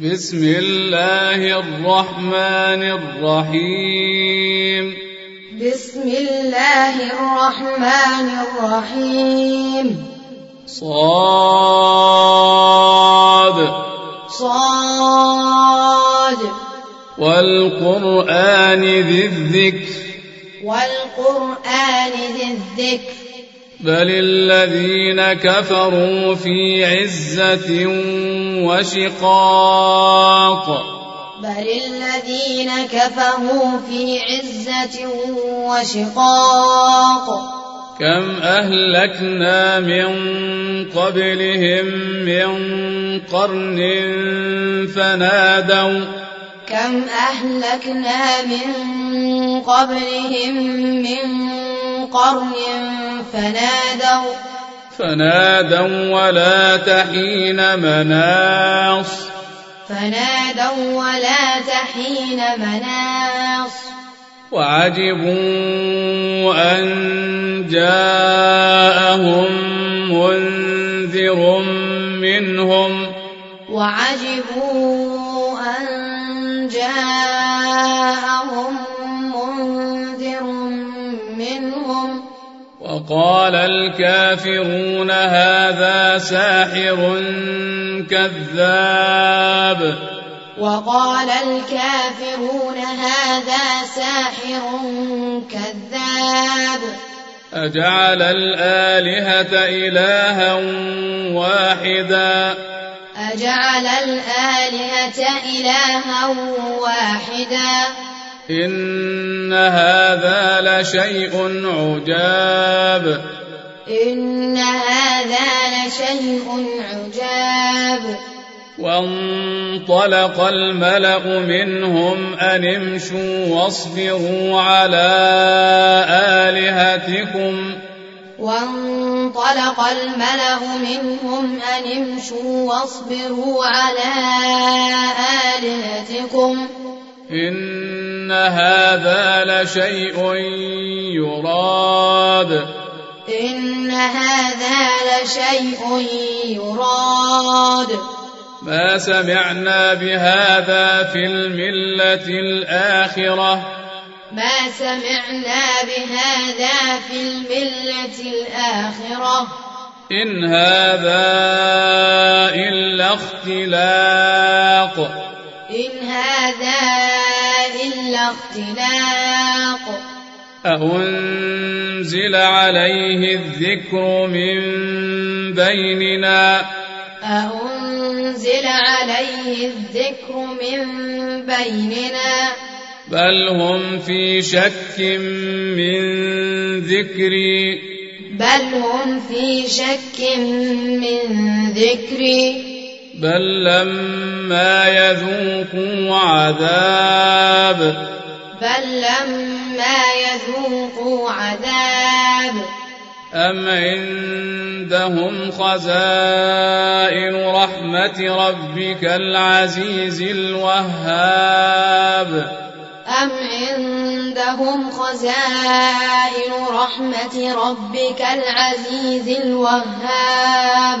بسم الله الرحمن الرحيم بسم الله الرحمن الرحيم صاد. صاد. والقرآن ذي الذكر والقرآن ذي الذكر بل الذين كفروا في عزة وشقاق. بل الذين كفروا في عزة وشقاق. كم أهلكنا من قبلهم من قرن فنادوا كم أهلكنا من قبلهم من قرن فنادوا فنادوا ولا تحين مناص. فنادوا ولا تحين مناص. وعجبوا أن جاءهم منذر منهم. وعجبوا قال الكافرون هذا ساحر كذاب. وقال الكافرون هذا ساحر كذاب. أجعل الآلهة إلها واحدا. أجعل الآلهة إلها واحدا. إن هذا لشيء عجاب إن هذا لشيء عجاب وانطلق الملأ منهم أن امشوا واصبروا على آلهتكم وانطلق الملأ منهم أن امشوا واصبروا على آلهتكم إن هذا لشيء يراد ان هذا لشيء يراد ما سمعنا بهذا في المله الاخره ما سمعنا بهذا في المله الاخره ان هذا الا اختلاق إن هذا إلا اختلاق. أأنزل عليه الذكر من بيننا. أأنزل عليه الذكر من بيننا. بل هم في شك من ذكري. بل هم في شك من ذكري. بل لما يذوقوا عذاب. بل لما يذوقوا عذاب. أم عندهم خزائن رحمة ربك العزيز الوهاب. أم عندهم خزائن رحمة ربك العزيز الوهاب.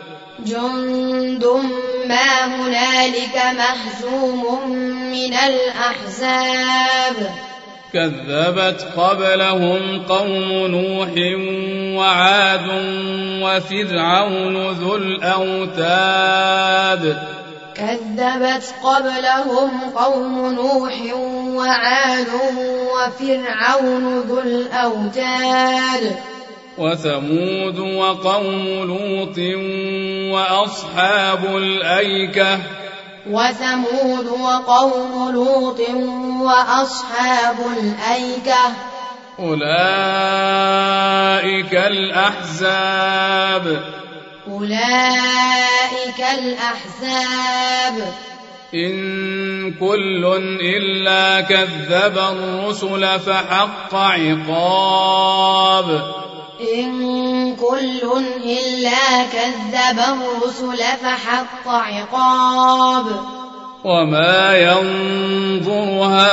جند ما هنالك مهزوم من الأحزاب. كذبت قبلهم قوم نوح وعاد وفرعون ذو الأوتاد. كذبت قبلهم قوم نوح وعاد وفرعون ذو الأوتاد. وثمود وقوم لوط وأصحاب الأيكة وثمود وقوم لوط وأصحاب الأيكة. أولئك الأحزاب. أولئك الأحزاب. إن كل إلا كذب الرسل فحق عقاب. إن كل إلا كذب الرسل فحق عقاب. وما ينظر هؤلاء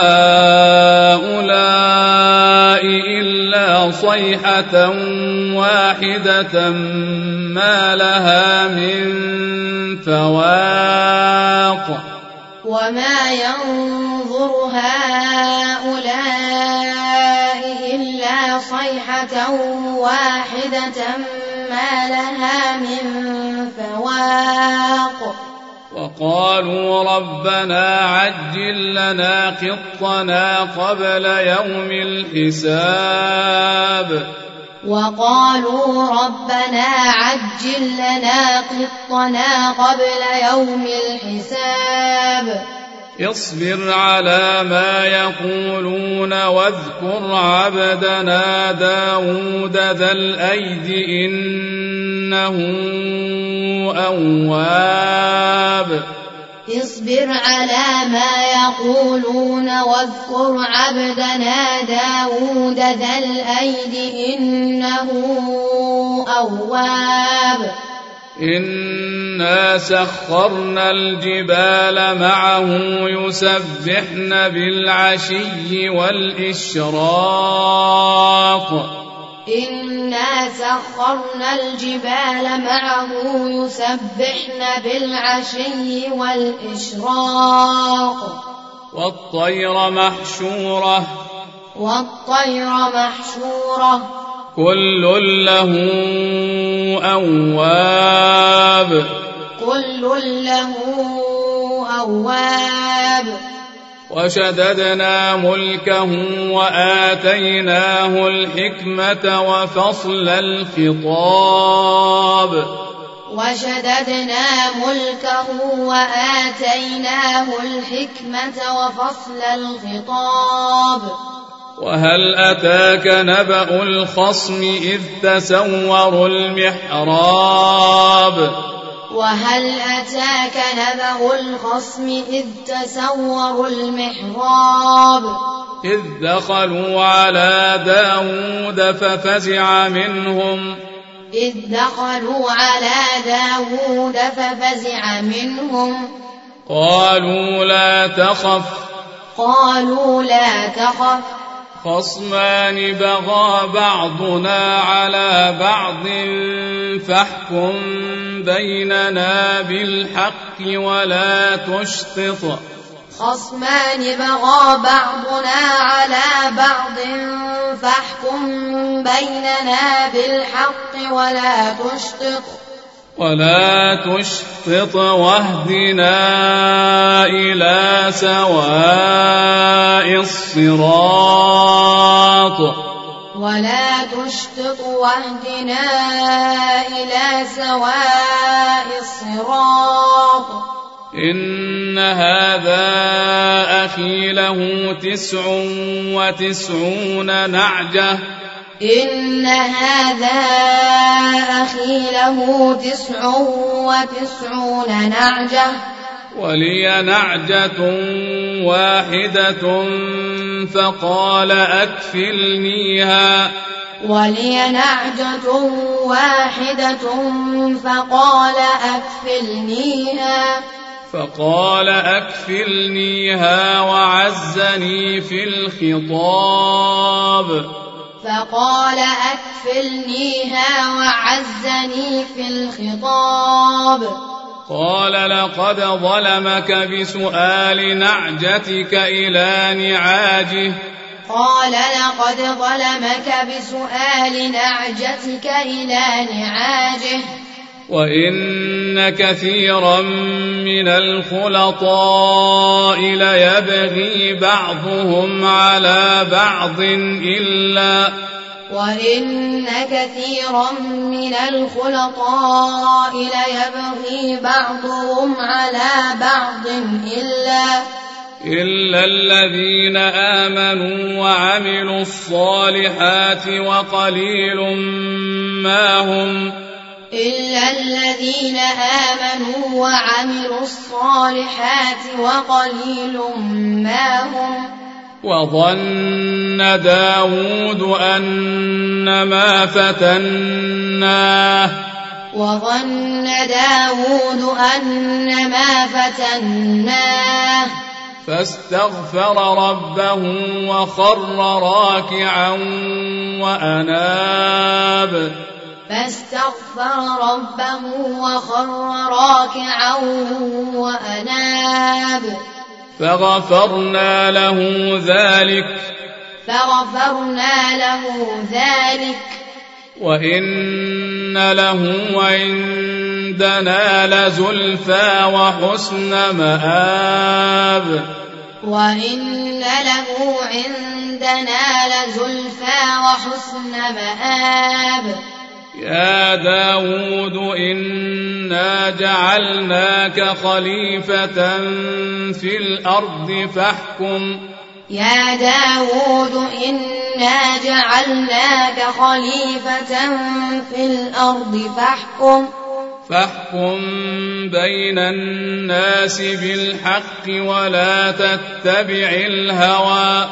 إلا صيحة واحدة ما لها من فواق. وما ينظر هؤلاء صيحة واحدة ما لها من فواق. وقالوا ربنا عجل لنا قطنا قبل يوم الحساب. وقالوا ربنا عجل لنا قطنا قبل يوم الحساب. اصبر على ما يقولون واذكر عبدنا داود ذا الأيد إنه أواب. اصبر على ما يقولون واذكر عبدنا داود ذا الأيد إنه أواب. إنا سخرنا الجبال معه يسبحن بالعشي والإشراق إنا سخرنا الجبال معه يسبحن بالعشي والإشراق والطير محشورة والطير محشورة كل له أواب. كل له أواب. وشددنا ملكه وآتيناه الحكمة وفصل الخطاب. وشددنا ملكه وآتيناه الحكمة وفصل الخطاب. وهل أتاك نبأ الخصم إذ تسوروا المحراب؟ وهل أتاك نبأ الخصم إذ تسوروا المحراب؟ إذ دخلوا على داود ففزع منهم. إذ دخلوا على داود ففزع منهم. قالوا لا تخف. قالوا لا تخف. خصمان بغى بعضنا على بعض فاحكم بيننا بالحق ولا تشطط. خصمان بغى بعضنا على بعض فاحكم بيننا بالحق ولا تشطط. ولا تشطط واهدنا إلى سواء الصراط. ولا تشطط واهدنا إلى سواء الصراط. إن هذا أخي له تسع وتسعون نعجة. إن هذا أخي له تسع وتسعون نعجة ولي نعجة واحدة فقال أكفلنيها ولي نعجة واحدة فقال أكفلنيها فقال أكفلنيها وعزني في الخطاب فقال أكفلنيها وعزني في الخطاب. قال لقد ظلمك بسؤال نعجتك إلى نعاجه. قال لقد ظلمك بسؤال نعجتك إلى نعاجه. وَإِنَّ كَثِيرًا مِنَ الْخُلَطَاءِ لَيَبْغِي بَعْضُهُمْ عَلَى بَعْضٍ إِلَّا وَإِنَّ كَثِيرًا مِنَ الْخُلَطَاءِ لَيَبْغِي بَعْضُهُمْ عَلَى بَعْضٍ إِلَّا إلا الذين آمنوا وعملوا الصالحات وقليل ما هم إلا الذين آمنوا وعملوا الصالحات وقليل ما هم وظن داود أنما فتناه وظن داود أنما فتناه فاستغفر ربه وخر راكعا وأناب فاستغفر ربه وخر راكعا وأناب. فغفرنا له ذلك. فغفرنا له ذلك. وإن له عندنا لزلفى وحسن مآب. وإن له عندنا لزلفى وحسن مآب. يا داود إنا جعلناك خليفة في الأرض فاحكم يا داود إنا جعلناك خليفة في الأرض فاحكم فاحكم بين الناس بالحق ولا تتبع الهوى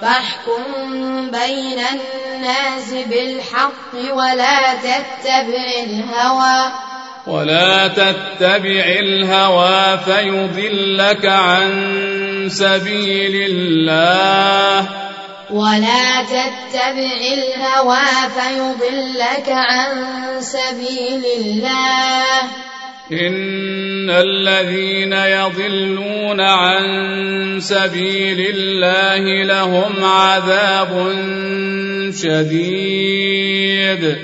فاحكم بين الناس بالحق ولا تتبع الهوى ولا تتبع الهوى فيضلك عن سبيل الله. ولا تتبع الهوى فيضلك عن سبيل الله. إن الذين يضلون عن سبيل الله لهم عذاب شديد.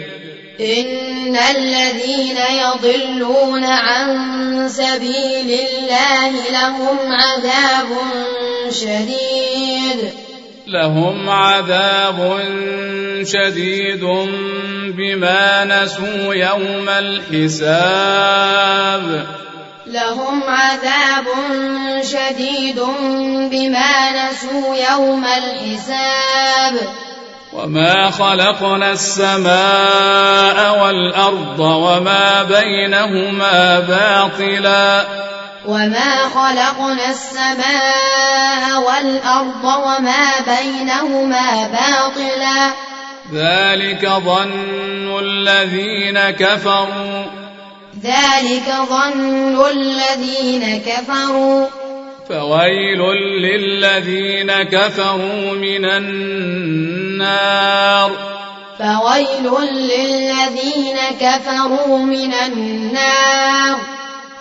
إن الذين يضلون عن سبيل الله لهم عذاب شديد. لهم عذاب شديد بما نسوا يوم الحساب. لهم عذاب شديد بما نسوا يوم الحساب. وما خلقنا السماء والأرض وما بينهما باطلا. وما خلقنا السماء والأرض وما بينهما باطلا ذلك ظن الذين كفروا. ذلك ظن الذين كفروا. فويل للذين كفروا من النار. فويل للذين كفروا من النار.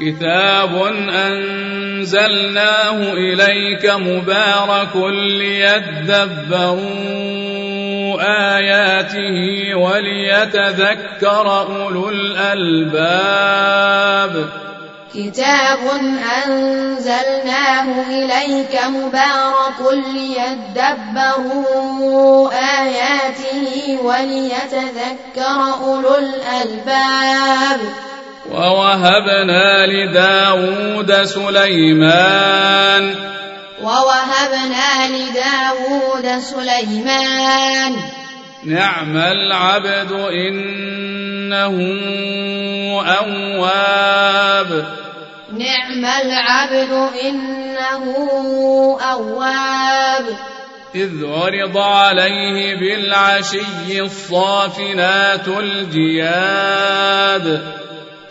كتاب أنزلناه إليك مبارك ليدبروا آياته وليتذكر أولو الألباب كتاب أنزلناه إليك مبارك ليتدبروا آياته وليتذكر أولو الألباب ووهبنا لداود سليمان. ووهبنا لداود سليمان. نعم العبد إنه أواب. نعم العبد إنه أواب. إذ عرض عليه بالعشي الصافنات الجياد. إذ عرض عليه بالعشي الصافنات الجياد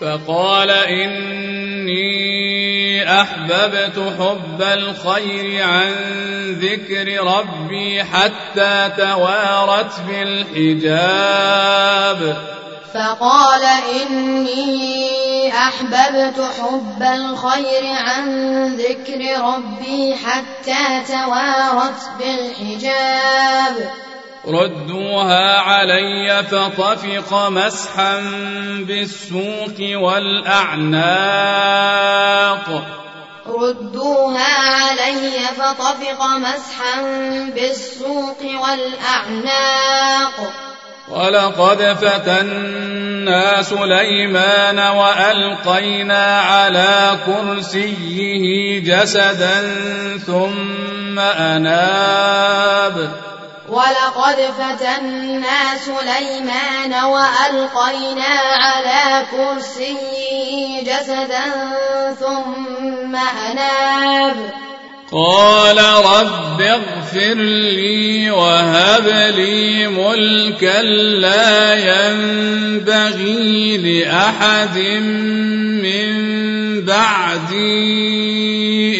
فقال إني أحببت حب الخير عن ذكر ربي حتى توارت بالحجاب فقال إني أحببت حب الخير عن ذكر ربي حتى توارت بالحجاب ردوها علي فطفق مسحا بالسوق والأعناق. ردوها علي فطفق مسحا بالسوق والأعناق. ولقد فتنا سليمان وألقينا على كرسيه جسدا ثم أناب. وَلَقَدْ فَتَنَّا سُلَيْمَانَ وَأَلْقَيْنَا عَلَى كُرْسِيِّهِ جَسَدًا ثُمَّ أَنَابَ. قال رب اغفر لي وهب لي ملكا لا ينبغي لأحد من بعدي.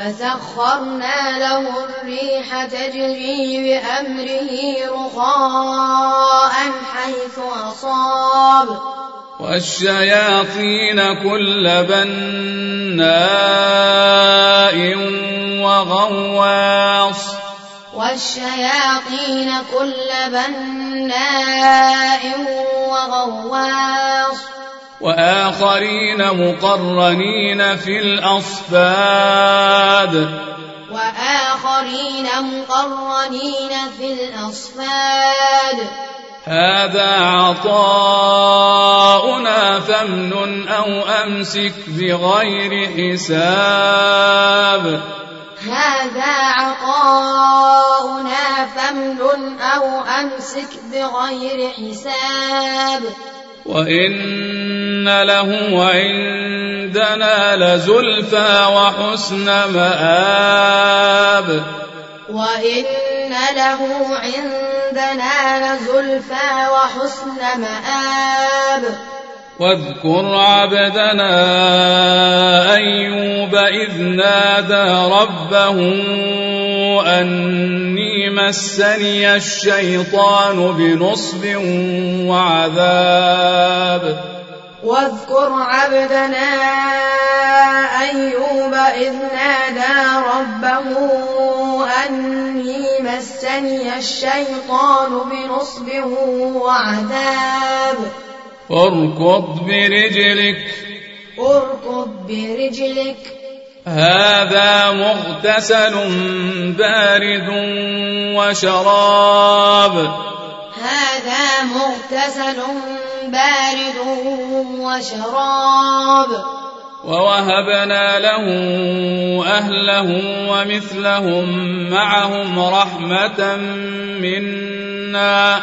فسخرنا له الريح تجري بأمره رخاء حيث أصاب. والشياطين كل بناء وغواص. والشياطين كل بناء وغواص. وآخرين مقرنين في الأصفاد. وآخرين مقرنين في الأصفاد. هذا عطاؤنا فمن أو أمسك بغير حساب. هذا عطاؤنا فمن أو أمسك بغير حساب. وَإِنَّ لَهُ عِندَنَا لَزُلْفَى وَحُسْنَ مَآبٍ وَإِنَّ لَهُ عِندَنَا لَزُلْفَى وَحُسْنَ مَآبٍ واذكر عبدنا أيوب إذ نادى ربه أني مسني الشيطان بنصب وعذاب. واذكر عبدنا أيوب إذ نادى ربه أني مسني الشيطان بنصب وعذاب. اركض برجلك. اركض برجلك. هذا مغتسل بارد وشراب. هذا مغتسل بارد وشراب. ووهبنا له أهله ومثلهم معهم رحمة منا.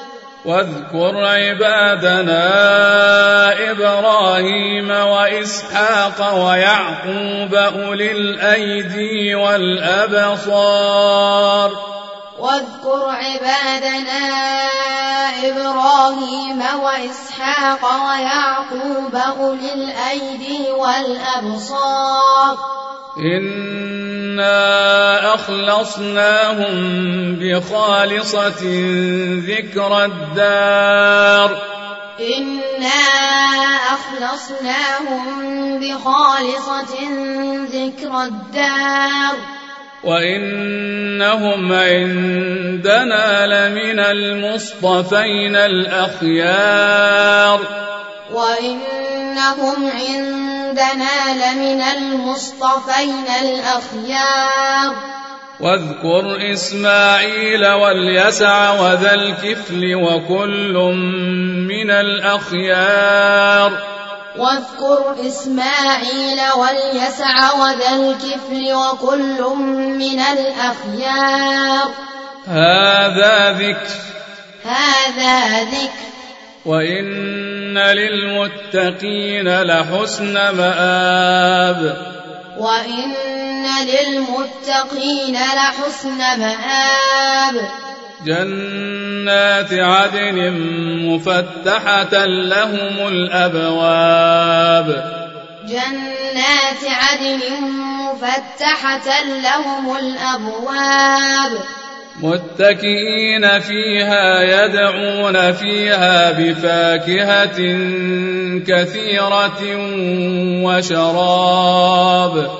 واذكر عبادنا إبراهيم وإسحاق ويعقوب أولي الأيدي والأبصار. واذكر عبادنا إبراهيم وإسحاق ويعقوب أولي الأيدي والأبصار. إنا أخلصناهم بخالصة ذكر الدار إنا أخلصناهم بخالصة ذكر الدار وإنهم عندنا لمن المصطفين الأخيار وإنهم عندنا عندنا لمن المصطفين الأخيار. واذكر إسماعيل واليسع وذا الكفل وكل من الأخيار. واذكر إسماعيل واليسع وذا الكفل وكل من الأخيار. هذا ذكر. هذا ذكر. وَإِنَّ لِلْمُتَّقِينَ لَحُسْنَ مَآبٍ وَإِنَّ لِلْمُتَّقِينَ لَحُسْنَ مَآبٍ جَنَّاتِ عَدْنٍ مُفَتَّحَةً لَهُمُ الْأَبْوَابُ جَنَّاتِ عَدْنٍ مُفَتَّحَةً لَهُمُ الْأَبْوَابُ متكئين فيها يدعون فيها بفاكهة كثيرة وشراب.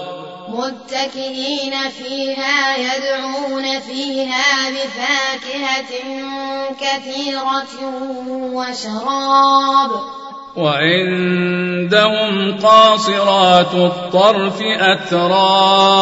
متكئين فيها يدعون فيها بفاكهة كثيرة وشراب. وعندهم قاصرات الطرف أتراب.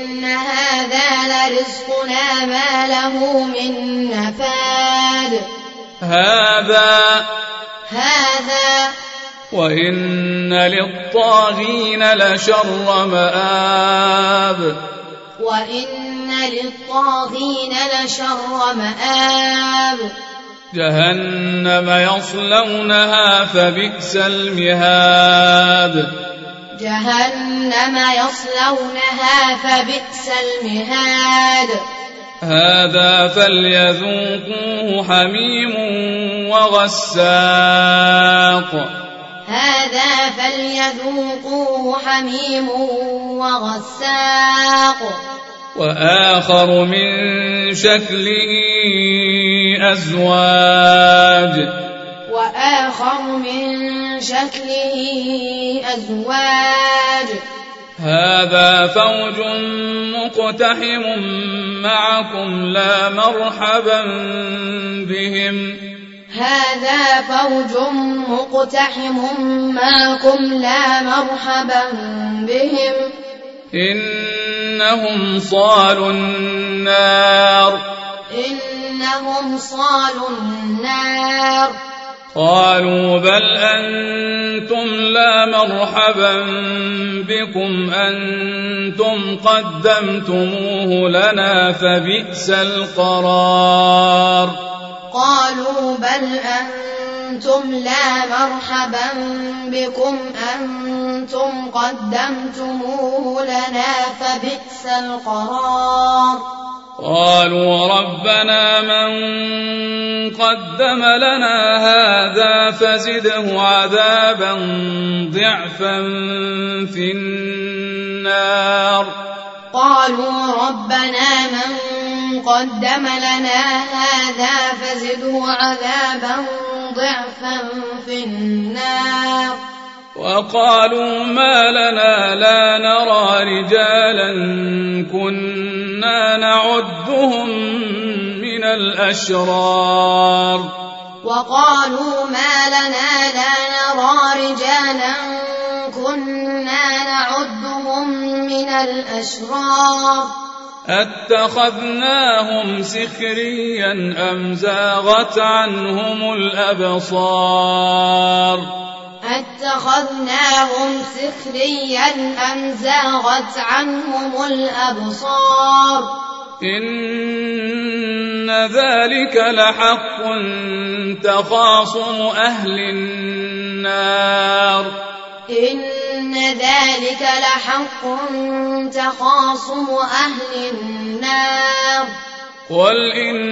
هذا لرزقنا ما له من نفاد. هذا هذا. وإن للطاغين لشر مآب. وإن للطاغين لشر مآب. جهنم يصلونها فبئس المهاد. جهنم يصلونها فبئس المهاد. هذا فليذوقوه حميم وغساق. هذا فليذوقوه حميم وغساق. وآخر من شكله أزواج. وآخر من شكله أزواج. هذا فوج مقتحم معكم لا مرحبا بهم. هذا فوج مقتحم معكم لا مرحبا بهم. إنهم صالوا النار. إنهم صالوا النار. قالوا بل أنتم لا مرحبا بكم أنتم قدمتموه لنا فبئس القرار. قالوا بل أنتم لا مرحبا بكم أنتم قدمتموه لنا فبئس القرار. قالوا ربنا من قدم لنا هذا فزده عذابا ضعفا في النار. قالوا ربنا من قدم لنا هذا فزده عذابا ضعفا في النار. وقالوا ما لنا لا نرى رجالا كنا نعدهم من الأشرار. وقالوا ما لنا لا نرى رجالا كنا نعدهم من الأشرار. أتخذناهم سخريا أم زاغت عنهم الأبصار؟ اتخذناهم سخريا أم زاغت عنهم الأبصار إن ذلك لحق تخاصم أهل النار إن ذلك لحق تخاصم أهل النار قل إنما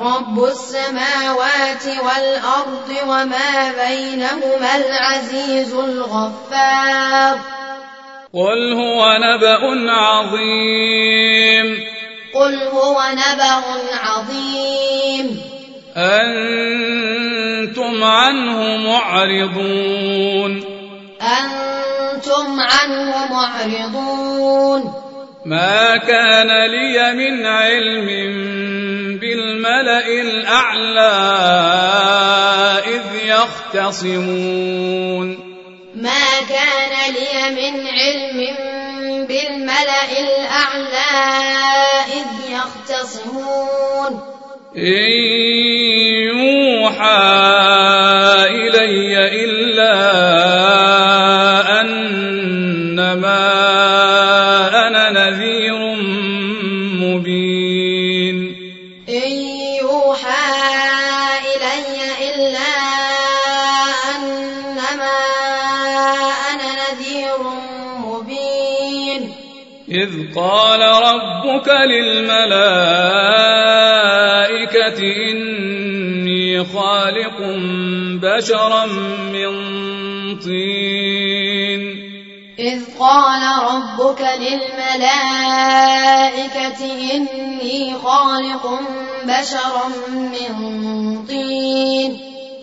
رب السماوات والأرض وما بينهما العزيز الغفار قل هو نبأ عظيم قل هو نبأ عظيم أنتم عنه معرضون أنتم عنه معرضون ما كان لي من علم بالملئ الأعلى إذ يختصمون ما كان لي من علم بالملئ الأعلى إذ يختصمون إن يوحى إلي إلا أنما إذ قال ربك للملائكة إني خالق بشرا من طين. إذ قال ربك للملائكة إني خالق بشرا من طين.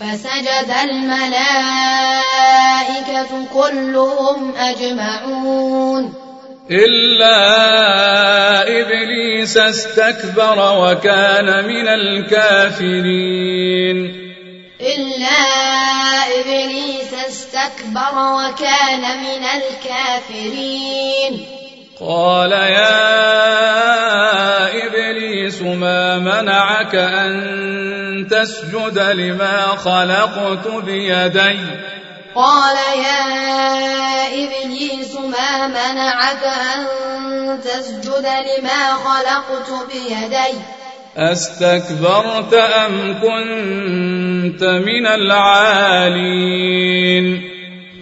فسجد الملائكة كلهم أجمعون. إلا إبليس استكبر وكان من الكافرين. إلا إبليس استكبر وكان من الكافرين. قال يا إبليس ما منعك أن تسجد لما خلقت بيدي قال يا إبليس ما منعك أن تسجد لما خلقت بيدي؟ أستكبرت أم كنت من العالين؟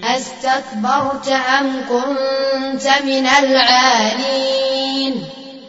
أستكبرت أم كنت من العالين؟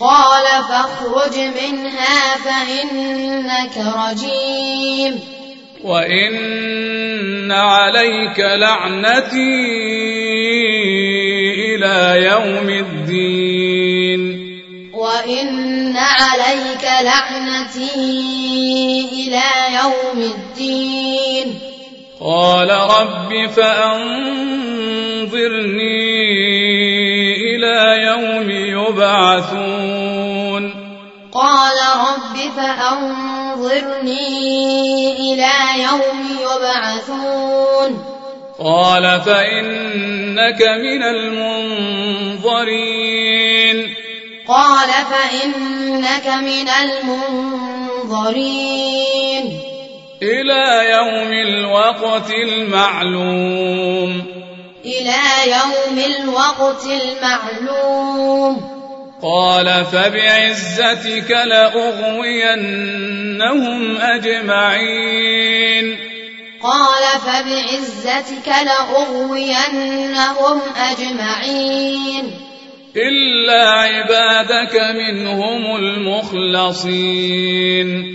قال فاخرج منها فإنك رجيم. وإن عليك لعنتي إلى يوم الدين. وإن عليك لعنتي إلى يوم الدين. قال رب فأنظرني إلى يوم يبعثون. قال رب فأنظرني إلى يوم يبعثون. قال فإنك من المنظرين. قال فإنك من المنظرين. إلى يوم الوقت المعلوم. إلى يوم الوقت المعلوم. قال فبعزتك لأغوينهم أجمعين. قال فبعزتك لأغوينهم أجمعين. إلا عبادك منهم المخلصين.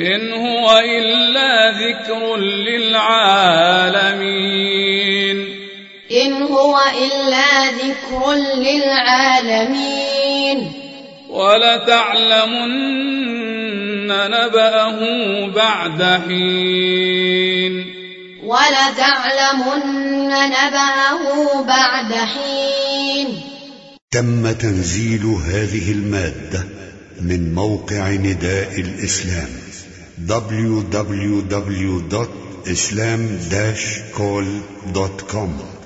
إن هو إلا ذكر للعالمين. إن هو إلا ذكر للعالمين. ولتعلمن نبأه بعد حين. ولتعلمن نبأه بعد حين. تم تنزيل هذه المادة من موقع نداء الإسلام. www.islam-call.com